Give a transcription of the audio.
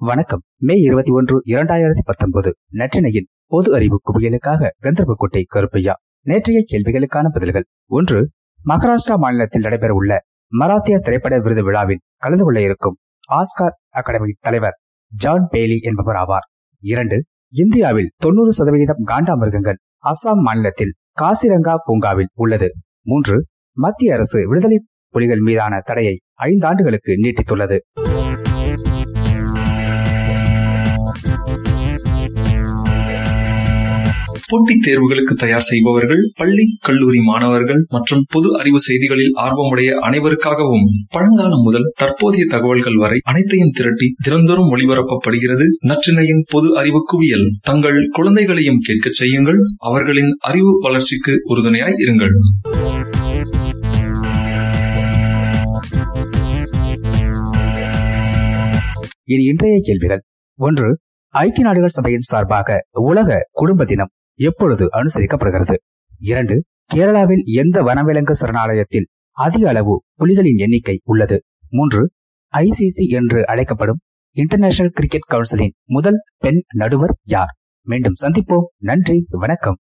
வணக்கம். மே இருபத்தி ஒன்று இரண்டாயிரத்தி பத்தொன்பது. நற்றினையின் பொது அறிவு குவியலுக்காக கந்தர்போட்டை கருப்பையா. நேற்றைய கேள்விகளுக்கான பதில்கள். ஒன்று மகாராஷ்டிரா மாநிலத்தில் நடைபெற உள்ள மராத்திய திரைப்பட விருது விழாவில் கலந்து கொள்ள இருக்கும் ஆஸ்கார் அகாடமி தலைவர் ஜான் பேலி என்பவர் ஆவார். இரண்டு இந்தியாவில் தொன்னூறு சதவீதம் காண்டா மிருகங்கள் அசாம் மாநிலத்தில் காசிரங்கா பூங்காவில் உள்ளது. மூன்று மத்திய அரசு விடுதலை புலிகள் மீதான தடையை ஐந்தாண்டுகளுக்கு நீட்டித்துள்ளது. போட்டித் தேர்வுகளுக்கு தயார் செய்பவர்கள் பள்ளி கல்லூரி மாணவர்கள் மற்றும் பொது அறிவு செய்திகளில் ஆர்வமுடைய அனைவருக்காகவும் பழங்காலம் முதல் தற்போதைய தகவல்கள் வரை அனைத்தையும் திரட்டி தினந்தோறும் ஒளிபரப்பப்படுகிறது நற்றினையின் பொது அறிவு குவியல். தங்கள் குழந்தைகளையும் கேட்கச் செய்யுங்கள். அவர்களின் அறிவு வளர்ச்சிக்கு உறுதுணையாய் இருங்கள். இனி இன்றைய கேள்விகள். ஒன்று ஐக்கிய நாடுகள் சபையின் சார்பாக உலக குடும்ப தினம். எப்பொழுது அனுசரிக்கப்படுகிறது? இரண்டு கேரளாவில் எந்த வனவிலங்கு சரணாலயத்தில் அதிக அளவு புலிகளின் எண்ணிக்கை உள்ளது? மூன்று ஐசிசி என்று அழைக்கப்படும் இன்டர்நேஷனல் கிரிக்கெட் கவுன்சிலின் முதல் பெண் நடுவர் யார்? மீண்டும் சந்திப்போம். நன்றி வணக்கம்.